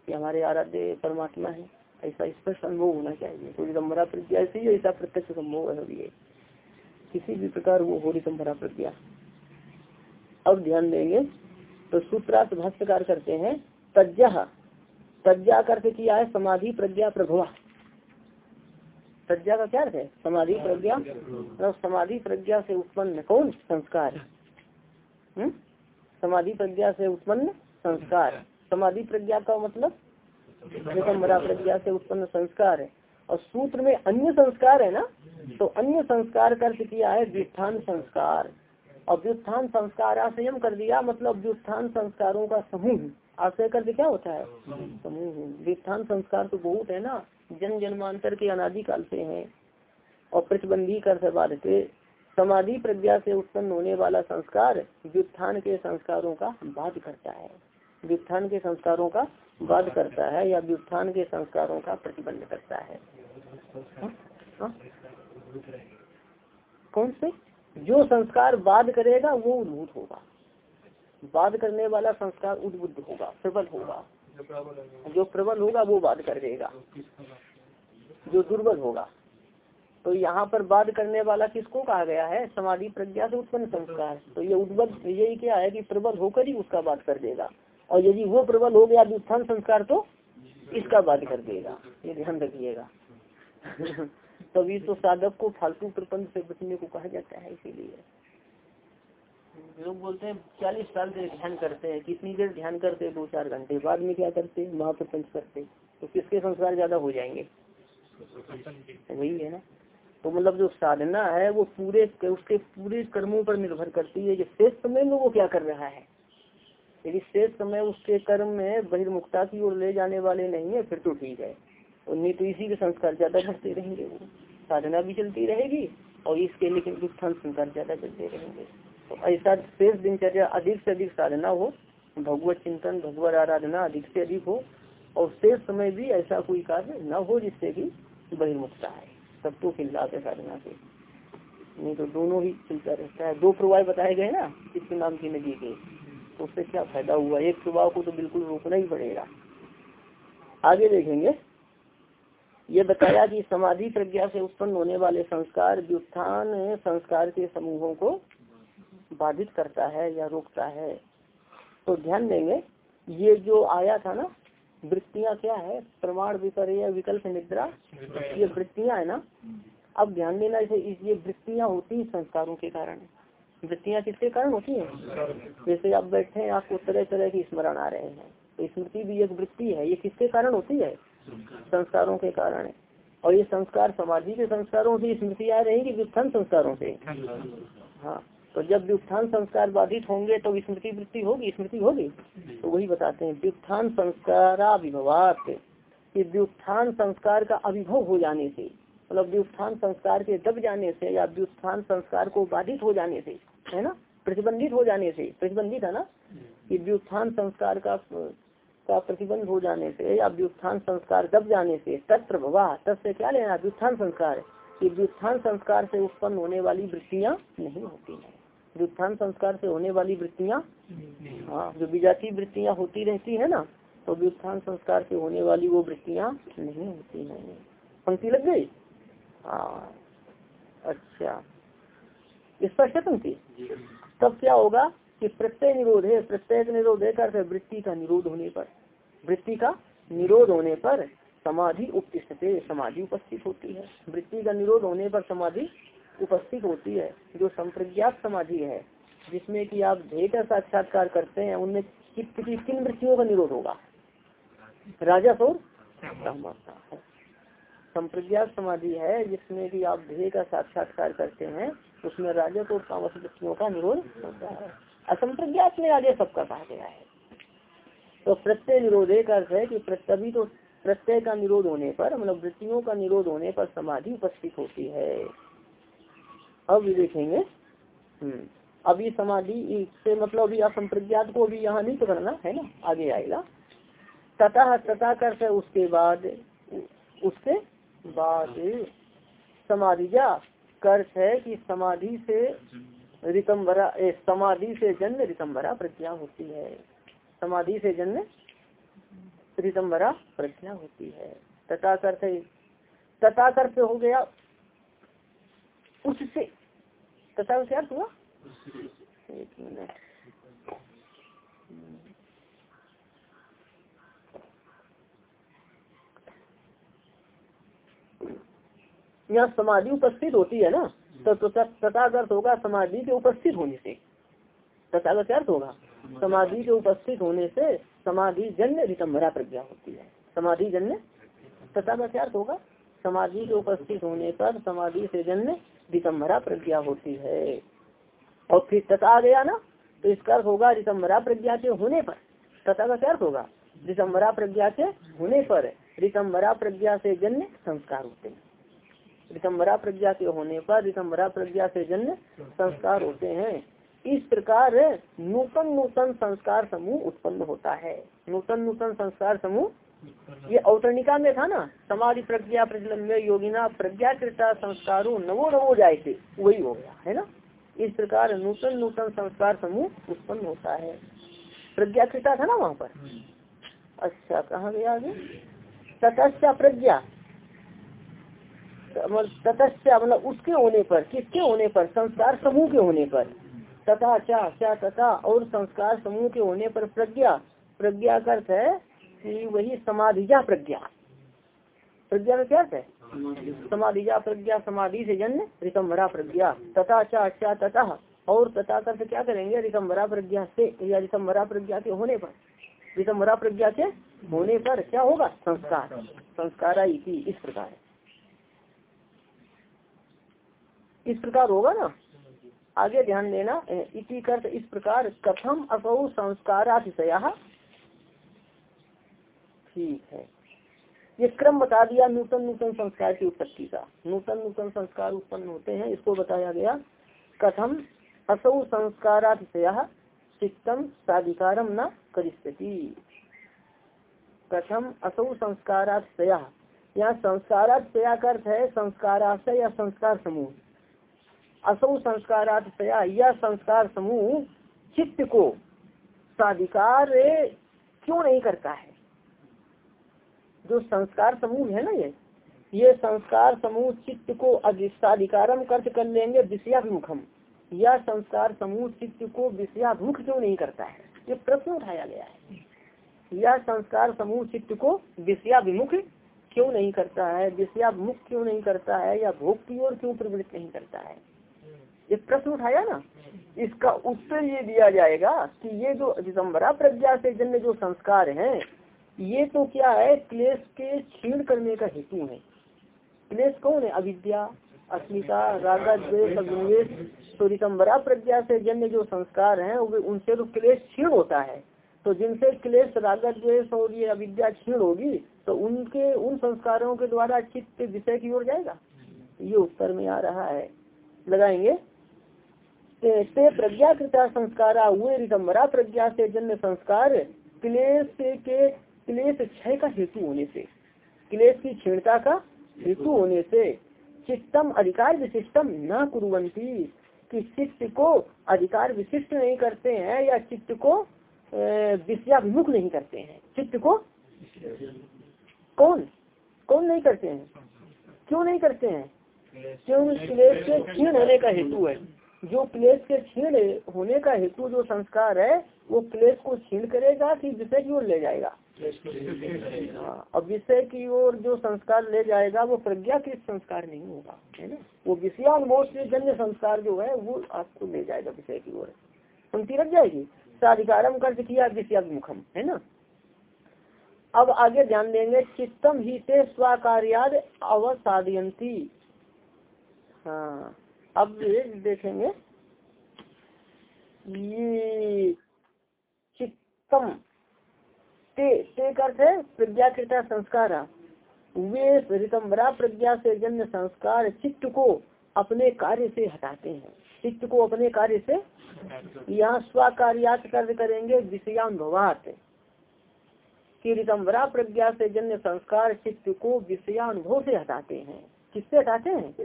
कि हमारे आराध्य परमात्मा है। ऐसा स्पष्ट अनुभव होना चाहिए। तो रिकम्बरा प्रज्ञा ऐसे ही ऐसा प्रत्यक्ष संभव है किसी भी प्रकार वो हो रिकम्बरा प्रज्ञा। अब ध्यान देंगे। तो सूत्रार्थ भाष्यकार करते हैं तज्जा तज्जा करके किया है समाधि प्रज्ञा प्रभवा प्रज्ञा का क्या है? समाधि प्रज्ञा मतलब समाधि प्रज्ञा से उत्पन्न कौन? संस्कार। हम्म? समाधि प्रज्ञा से उत्पन्न संस्कार। समाधि प्रज्ञा का मतलब? बड़ा प्रज्ञा से उत्पन्न संस्कार है। और सूत्र में अन्य संस्कार है ना? तो अन्य संस्कार कर किया है संस्कार। और व्युत्थान संस्कार आशयम कर दिया मतलब व्युत्थान संस्कारों का समूह। आशय कर क्या होता है? समूह। व्युत्थान संस्कार तो बहुत है ना। जन जन्मांतर के अनादिकाल से है और प्रतिबंधी कर से समाधि प्रज्ञा से उत्पन्न होने वाला संस्कार व्युत्थान के संस्कारों का बाध करता है। व्युत्थान के संस्कारों का बाध करता है या व्युत्थान के संस्कारों का प्रतिबंध करता है। हा? हा? कौन से? जो संस्कार बाध करेगा, वो उद्भूत होगा। बाध करने वाला संस्कार उद्बुद्ध होगा, प्रबल होगा। जो प्रबल होगा, वो बाध कर देगा। जो दुर्बल होगा। तो यहाँ पर बाध करने वाला किसको कहा गया है? समाधि प्रज्ञा से उत्पन्न संस्कार। तो ये उद्बल यही क्या है कि प्रबल होकर ही उसका बात कर देगा। और यदि वो प्रबल हो गया उत्थान संस्कार तो इसका बात कर देगा। ये ध्यान रखिएगा। तभी तो साधक को फालतू प्रपंच से बचने को कहा जाता है, इसीलिए। लोग बोलते हैं, चालीस साल से ध्यान करते हैं, कितनी देर ध्यान करते हैं? दो चार घंटे। बाद में क्या करते हैं? महाप्रपंच करते तो किसके संस्कार ज़्यादा हो जाएँगे? वही है ना। तो मतलब जो साधना है, वो पूरे उसके पूरे कर्मों पर निर्भर करती है। कि शेष समय में वो क्या कर रहा है? यदि शेष समय उसके कर्म में बहिर्मुखता की ओर ले जाने वाले नहीं है, फिर तो ठीक है। और तो इसी के संस्कार ज़्यादा बढ़ते रहेंगे वो। साधना भी चलती रहेगी और इसके लेकिन उत्थान संस्कार ज़्यादा चलते रहेंगे। तो ऐसा शेष दिनचर्या अधिक से अधिक साधना हो, भगवत चिंतन, भगवत आराधना अधिक से अधिक हो, और शेष समय भी ऐसा कोई कार्य न हो जिससे कि बहिर्मुखता है सब तो खिलाते साधना से नहीं तो दोनों ही चलता रहता है। दो प्रवाह बताए गए ना इसके नाम की नदी के। तो उससे क्या फ़ायदा हुआ? एक प्रभाव को तो बिल्कुल रोकना ही पड़ेगा। आगे देखेंगे। ये बताया कि समाधि प्रज्ञा से उत्पन्न होने वाले संस्कार व्युत्थान संस्कार के समूहों को बाधित करता है या रोकता है। तो ध्यान देंगे, ये जो आया था ना, वृत्तियाँ क्या है? प्रमाण विपर्य, विकल्प निद्रा, ये वृत्तियाँ है ना? अब ध्यान देना, इसे ये वृत्तियाँ होती है संस्कारों के कारण। वृत्तियाँ किसके कारण होती है? जैसे आप बैठे हैं, आपको तरह तरह की स्मरण आ रहे हैं। तो स्मृति भी एक वृत्ति है, ये किसके कारण होती है? संस्कारों के कारण है। और ये संस्कार समाधि के संस्कारों से स्मृति आ रही रहेगी व्युत्थान संस्कारों से? हाँ तो जब व्युत्थान संस्कार बाधित होंगे तो स्मृति वृत्ति होगी, स्मृति होगी? तो वही बताते हैं, व्युत्थान संस्काराभिभवात कि व्युत्थान संस्कार का अभिभव हो जाने से मतलब व्युत्थान संस्कार के दब जाने से या व्युत्थान संस्कार को बाधित हो जाने से, है ना? प्रतिबंधित हो जाने से, प्रतिबंधित है ना? कि व्युत्थान संस्कार का का प्रतिबंध हो जाने से या व्युत्थान संस्कार दब जाने से तत्प्रभवा तब से क्या लेना व्युत्थान संस्कार कि व्युत्थान संस्कार से उत्पन्न होने वाली वृत्तियाँ नहीं होती है। व्युत्थान संस्कार से होने वाली वृत्तियाँ हाँ जो विजाती वृत्तियाँ होती रहती है ना तो व्युत्थान संस्कार से होने वाली वो वृत्तियाँ नहीं होती है। पंक्ति लग गई? हाँ अच्छा। स्पष्ट है पंक्ति? तब क्या होगा? कि प्रत्यय निरोध है, प्रत्येक निरोध है करते वृत्ति का निरोध होने पर। वृत्ति का निरोध होने पर समाधि उपस्थित समाधि उपस्थित होती है। वृत्ति का निरोध होने पर समाधि उपस्थित होती है, जो संप्रज्ञात समाधि है, जिसमें कि आप ध्येय का साक्षात्कार करते हैं, उनमें किन किन वृत्तियों का निरोध होगा? राजस और संप्रज्ञात समाधि है, जिसमें कि आप ध्येय का साक्षात्कार करते हैं, उसमें राजस और तामस वृत्तियों का निरोध होता है। असंप्रज्ञात में आगे सबका कहा गया है। तो प्रत्यय निरोधे का अर्थ है कि तभी तो प्रत्यय का निरोध होने पर मतलब वृत्तियों का निरोध होने पर समाधि उपस्थित होती है। अब देखेंगे। हम्म। अभी समाधि से मतलब अभी असंप्रज्ञात को अभी यहाँ नहीं पकड़ना है ना? आगे आएगा। तथा तथा कर उसके बाद उसके बाद समाधिजा कर्थ है कि समाधि से रितंबरा समाधि से जन्म रितंबरा प्रज्ञा होती है। समाधि से जन्म रितंबरा प्रज्ञा होती है। तथा कर्थ तथा हो गया उससे। तथा उसे अर्थ हुआ? एक मिनट। यहाँ समाधि उपस्थित होती है ना? तो तथा अर्थ होगा समाधि के उपस्थित होने से। तथा का अर्थ होगा? समाधि के उपस्थित होने से समाधि जन्य रितंबरा प्रज्ञा होती है। समाधि जन्य? तथा का अर्थ होगा? समाधि के उपस्थित होने पर समाधि से जन्य दिसंबरा प्रज्ञा होती है। और फिर तथा आ गया ना तो इसका अर्थ होगा रितंबरा प्रज्ञा के होने पर। तथा का अर्थ होगा? रितंबरा प्रज्ञा के होने पर रितंबरा प्रज्ञा से जन्य संस्कार होते हैं। रितंबरा प्रज्ञा के होने पर रितंबरा प्रज्ञा से जन्य संस्कार होते हैं। इस प्रकार नूतन नूतन संस्कार समूह उत्पन्न होता है। नूतन नूतन संस्कार समूह? ये औतरणिका में था ना? समाधि प्रज्ञा प्रचलन में योगिना प्रज्ञा कृता संस्कारों नवो नवो जाए थे वही हो गया है ना? इस प्रकार नूतन नूतन संस्कार समूह उत्पन्न होता है। प्रज्ञा कृता था ना वहाँ पर? अच्छा कहा गया आगे? ततस्या प्रज्ञा। ततस्या मतलब उसके होने पर, किसके होने पर? संस्कार समूह के होने पर। तथा चा क्या तथा और संस्कार समूह के होने पर प्रज्ञा। प्रज्ञा का अर्थ है कि वही समाधिजा प्रज्ञा। प्रज्ञा का क्या है? समाधिजा प्रज्ञा, समाधि से जन्य रिकम्भरा प्रज्ञा। तथा चा तथा और तथा कर क्या करेंगे? रिकम्भरा प्रज्ञा से, या रिकम्भरा प्रज्ञा के होने पर। रिकम्भरा प्रज्ञा के होने पर क्या होगा? संस्कार। संस्कार इस प्रकार। इस प्रकार होगा ना? आगे ध्यान देना इति कर्त इस प्रकार कथम असौ संस्कारातिशया। ठीक है। ये क्रम बता दिया नूतन नूतन संस्कार की उत्पत्ति का। नूतन नूतन संस्कार उत्पन्न होते हैं, इसको बताया गया कथम असौ संस्कारातिशय चित्तम साधिकारम न करिष्यति। कथम असौ संस्कारातिशय। यहाँ संस्कारातिशया का अर्थ है संस्काराशय या संस्कार समूह। असौ संस्कारातिशया यह संस्कार समूह चित्त को साधिकार क्यों नहीं करता है? जो संस्कार समूह है ना ये ये संस्कार समूह चित्त को अधिष्ठाधिकारम कर्त कर लेंगे विषयाभिमुखम यह संस्कार समूह चित्त को विषयाभिमुख क्यों नहीं करता है? ये प्रश्न उठाया गया है। यह संस्कार समूह चित्त को विषयाभिमुख क्यों नहीं करता है? विषयाभिमुख क्यों नहीं करता है? या भोग की ओर क्यों प्रवृत्त नहीं करता है? ये प्रश्न उठाया ना, इसका उत्तर ये दिया जाएगा कि ये जो दिसंबरा प्रज्ञा से जन्य जो संस्कार हैं, ये तो क्या है, क्लेश के छीण करने का हेतु है। क्लेश कौन है? अविद्या, अस्मिता, रागा, द्वेष तो रिकम्बरा प्रज्ञा से जन्य जो संस्कार हैं उनसे तो क्लेश क्षीण होता है। तो जिनसे क्लेश, रागा, द्वेष और ये अविद्या क्षीण होगी तो उनके, उन संस्कारों के द्वारा चित्त विषय की ओर जाएगा। ये उत्तर में आ रहा है। लगाएँगे। ते प्रज्ञा कृता संस्कार हुए रिकम्बरा प्रज्ञा से, जन्म संस्कार, क्लेश के, क्लेश क्षय का हेतु होने से। क्लेश की क्षीणता का हेतु होने से। चित्तम अधिकार विशिष्टम न कुरंती कि चित्त को अधिकार विशिष्ट नहीं करते हैं या चित्त को विषयाभिमुख नहीं करते हैं। चित्त को कौन? कौन नहीं करते हैं? क्यों नहीं करते हैं? क्यों? क्लेश के क्षीण होने का हेतु है। जो क्लेश के क्षीण होने का हेतु जो संस्कार है वो क्लेश को क्षीण करेगा कि विषय की ओर ले जाएगा? हाँ अब विषय की ओर जो संस्कार ले जाएगा वो प्रज्ञा के संस्कार नहीं होगा है ना? वो विषयानुभव से जन्य संस्कार जो है वो आपको ले जाएगा विषय की ओर। पंक्ति रख जाएगी? साधिकारम कर किया विषयाभिमुखम है ना? अब आगे ध्यान देंगे चित्तम ही से स्वाकार्याद अवसादयंती हाँ अब देखेंगे। ये चित्तम ते ते करते प्रज्ञाकृता संस्कार। वे रितम्बरा प्रज्ञा से जन्य संस्कार चित्त को अपने कार्य से हटाते हैं। चित्त को अपने कार्य से यहाँ स्वकार्यात कार्य करेंगे विषयानुभवात की रितम्बरा प्रज्ञा से जन्य संस्कार चित्त को विषयानुभव से हटाते हैं। किससे हटाते हैं?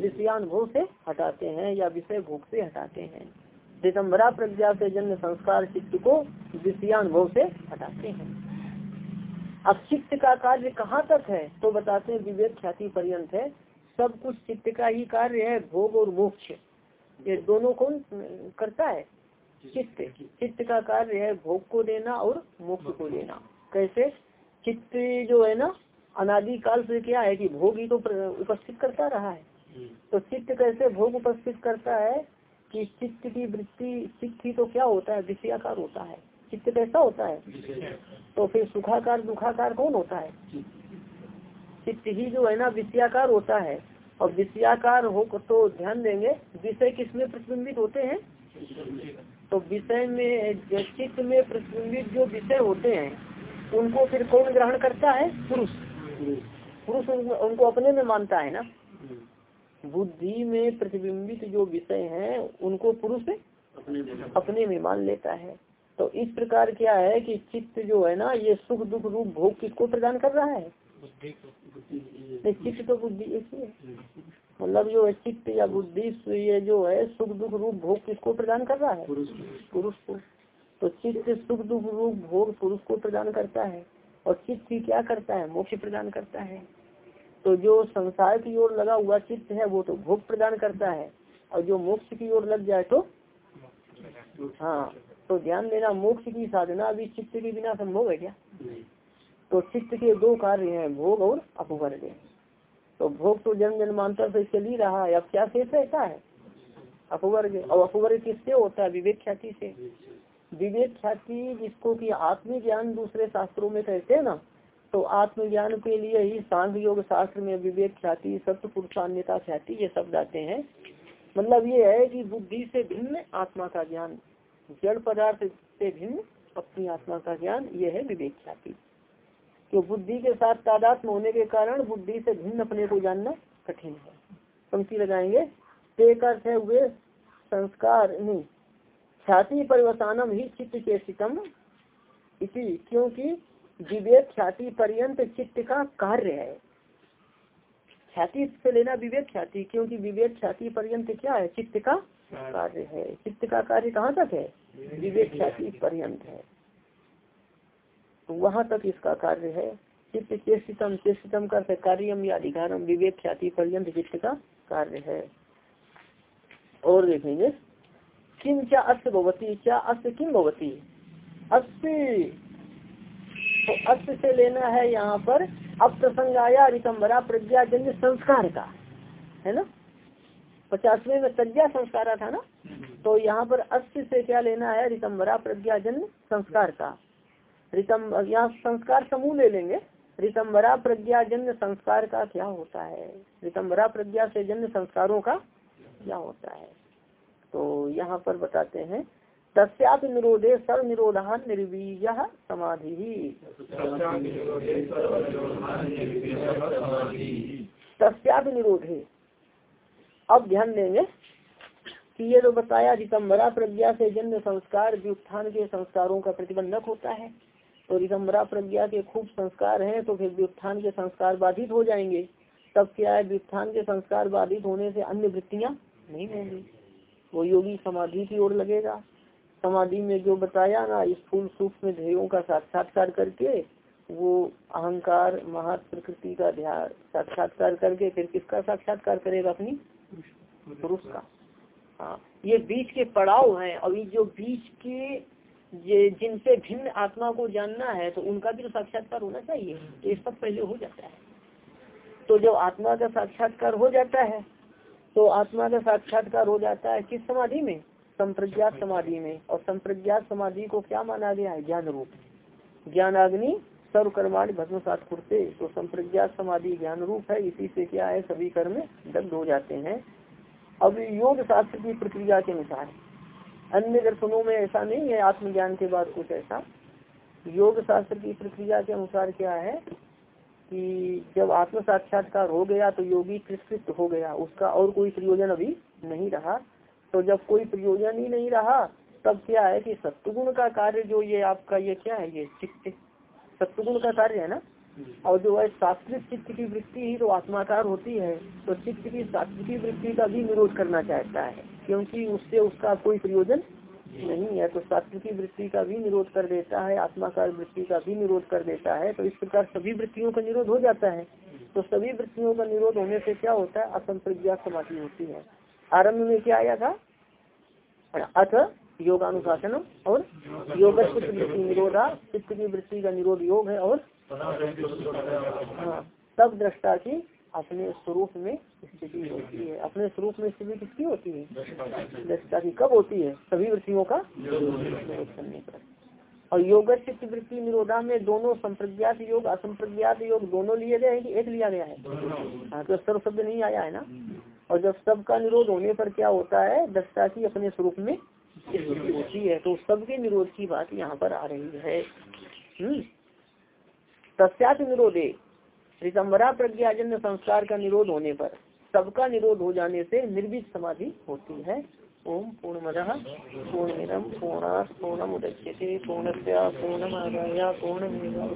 विषयानुभव से हटाते हैं या विषय भोग से हटाते हैं। दिसंबरा प्रज्ञा से जन्म संस्कार चित्त को विषयानुभव से हटाते हैं। अब चित्त का कार्य कहाँ तक है? तो बताते हैं विवेक ख्याति पर्यंत है। सब कुछ चित्त का ही कार्य है, भोग और मोक्ष। ये दोनों कौन करता है? चित्त। चित्त का कार्य है भोग को देना और मोक्ष को देना। कैसे? चित्त जो है ना अनादि काल से क्या है कि भोग ही तो उपस्थित करता रहा है। तो चित्त कैसे भोग उपस्थित करता है कि चित्त की वृत्ति, चित्त ही तो क्या होता है? विषयाकार होता है। चित्त कैसा होता है? तो फिर सुखाकार, दुखाकार कौन होता है? चित्त ही जो है ना, विषयाकार होता है। और विषयाकार हो तो ध्यान देंगे, विषय किसमें प्रतिबिंबित होते हैं? तो विषय में, चित्त में प्रतिबिंबित जो विषय होते हैं, उनको फिर कौन ग्रहण करता है? पुरुष। पुरुष उनको अपने में मानता है ना? बुद्धि में प्रतिबिंबित जो विषय हैं उनको पुरुष अपने में मान लेता है। तो इस प्रकार क्या है कि चित्त जो है ना ये सुख दुख रूप भोग किसको प्रदान कर रहा है? नहीं चित्त तो बुद्धि एक ही है। मतलब जो है चित्त या बुद्धि ये जो है सुख दुख रूप भोग किसको प्रदान कर रहा है? पुरुष को। तो चित्त सुख दुख रूप भोग पुरुष को प्रदान करता है। और चित्त ही क्या करता है? मोक्ष प्रदान करता है। तो जो संसार की ओर लगा हुआ चित्त है वो तो भोग प्रदान करता है। और जो मोक्ष की ओर लग जाए तो? हाँ तो ध्यान देना मोक्ष की साधना अभी चित्त के बिना संभव है क्या? तो चित्त के दो कार्य हैं भोग और अपवर्ग। तो भोग तो जन्म जन्मांतर से चल ही रहा है। अब क्या शेष रहता है? अपवर्ग। और अपवर्ग किससे होता है? विवेक ख्याति से। विवेक ख्याति जिसको कि आत्मज्ञान दूसरे शास्त्रों में कहते हैं ना तो आत्मज्ञान के लिए ही सांघ योग शास्त्र में विवेक ख्याति सत्य पुरुषान्यता ख्याति ये शब्द आते हैं। मतलब ये है कि बुद्धि से भिन्न आत्मा का ज्ञान, जड़ पदार्थ से भिन्न अपनी आत्मा का ज्ञान, ये है विवेक ख्याति। तो बुद्धि के साथ तादात्म होने के कारण बुद्धि से भिन्न अपने को जानना कठिन है। पंक्ति लगाएँगे। है वे संस्कार, नहीं ख्याति परिवसानम ही चित्त के सितम इसी क्योंकि विवेक ख्याति पर्यंत चित्त का कार्य है। ख्याति से लेना विवेक ख्याति, क्योंकि विवेक ख्याति पर्यंत क्या है? चित्त का कार्य है। चित्त का कार्य कहाँ तक है? विवेक ख्याति पर्यंत है। वहाँ तक इसका कार्य है। चित्त चेष्टितम चेष्टितम का कार्यम या अधिकारम, विवेक ख्याति पर्यंत चित्त का कार्य है। और देखेंगे। किम क्या अस्त भवती, क्या अस्त किम भवती? अस्थि तो अस्त से लेना है यहाँ पर अब प्रसंग आया रितम्बरा प्रज्ञाजन्य संस्कार का, है ना? पचासवें में तज्ञा संस्कार था ना? तो यहाँ पर अस्त से क्या लेना है? रितम्बरा प्रज्ञाजन्य संस्कार का। रितम यहाँ संस्कार समूह ले लेंगे। रितम्बरा प्रज्ञा जन्य संस्कार का क्या होता है? रितम्बरा प्रज्ञा से जन्य संस्कारों का क्या होता है? तो यहाँ पर बताते हैं, तस्याप निरोधे सर्व निरोधा निर्वीज समाधि। तस्याप निरोधे। अब ध्यान देंगे कि ये जो बताया रितम्बरा प्रज्ञा से जन्म संस्कार, व्युत्थान के संस्कारों का प्रतिबंधक होता है। तो रितम्बरा प्रज्ञा के खूब संस्कार हैं तो फिर व्युत्थान के संस्कार बाधित हो जाएँगे। तब क्या है, व्युत्थान के संस्कार बाधित होने से अन्य वृत्तियाँ नहीं होंगी। वो योगी समाधि की ओर लगेगा। समाधि में जो बताया ना, इस फूल सूक्ष्म ध्ययों का साक्षात्कार करके, वो अहंकार महा प्रकृति का ध्यान साक्षात्कार करके फिर किसका साक्षात्कार करेगा अपनी? पुरुष का। हाँ ये बीच के पड़ाव हैं। अभी जो बीच के ये जिनसे भिन्न आत्मा को जानना है तो उनका भी तो साक्षात्कार होना चाहिए। इस सब पहले हो जाता है। तो जब आत्मा का साक्षात्कार हो जाता है तो आत्मा का साक्षात्कार हो जाता है किस समाधि में? संप्रज्ञात समाधि में। और संप्रज्ञात समाधि को क्या माना गया है? ज्ञान रूप। ज्ञान अग्नि, सर्वकर्माण भस्म सात कुर्ते। तो संप्रज्ञात समाधि ज्ञान रूप है, इसी से क्या है? सभी कर्म दग्ध हो जाते हैं। अब योग शास्त्र की प्रक्रिया के अनुसार, अन्य दर्शनों में ऐसा नहीं है, आत्मज्ञान के बाद कुछ ऐसा। योग शास्त्र की प्रक्रिया के अनुसार क्या है? कि जब आत्म साक्षात्कार हो गया तो योगी कृष्कृत हो गया उसका और कोई प्रयोजन अभी नहीं रहा। तो जब कोई प्रयोजन ही नहीं रहा तब क्या है कि सत्गुण का कार्य जो ये आपका ये क्या है ये चित्त? सत्गुण का कार्य है ना? और जो है शास्त्रिक चित्त की वृत्ति ही तो आत्माकार होती है तो चित्त की शास्त्रीय वृत्ति का भी विरोध करना चाहता है क्योंकि उससे उसका कोई प्रयोजन नहीं है तो शास्त्र की वृत्ति का भी निरोध कर देता है, आत्माकार वृत्ति का भी निरोध कर देता है तो इस प्रकार सभी वृत्तियों का निरोध हो जाता है। तो सभी वृत्तियों का निरोध होने से क्या होता है? असंप्रज्ञा समाधि होती है। आरंभ में क्या आया था? अथ योगानुशासन और योग वृत्ति निरोधा, चित्त की वृत्ति का निरोध योग है और हाँ तब दृष्टा की अपने स्वरूप में स्थिति होती है। अपने स्वरूप में स्थिति किसकी होती है? दृष्टा की। कब होती है? सभी वृत्तियों का और योग वृत्ति निरोधा में दोनों संप्रज्ञात योग, असंप्रज्ञात योग दोनों लिए गए हैं कि एक लिया गया है? हाँ तो सर्व शब्द नहीं आया है ना? और जब सब का निरोध होने पर क्या होता है? दृष्टा की अपने स्वरूप में स्थिति होती है। तो सबके निरोध की बात यहाँ पर आ रही है। हम्म। तस्यात निरोधे। रितम्बरा प्रज्ञाजन्य संस्कार का निरोध होने पर सबका निरोध हो जाने से निर्विध समाधि होती है। ओम पूर्ण पूर्णमिदम पूर्णा पूर्णम उदच्यते पूर्णस्या पूर्णमादाया पूर्णमेव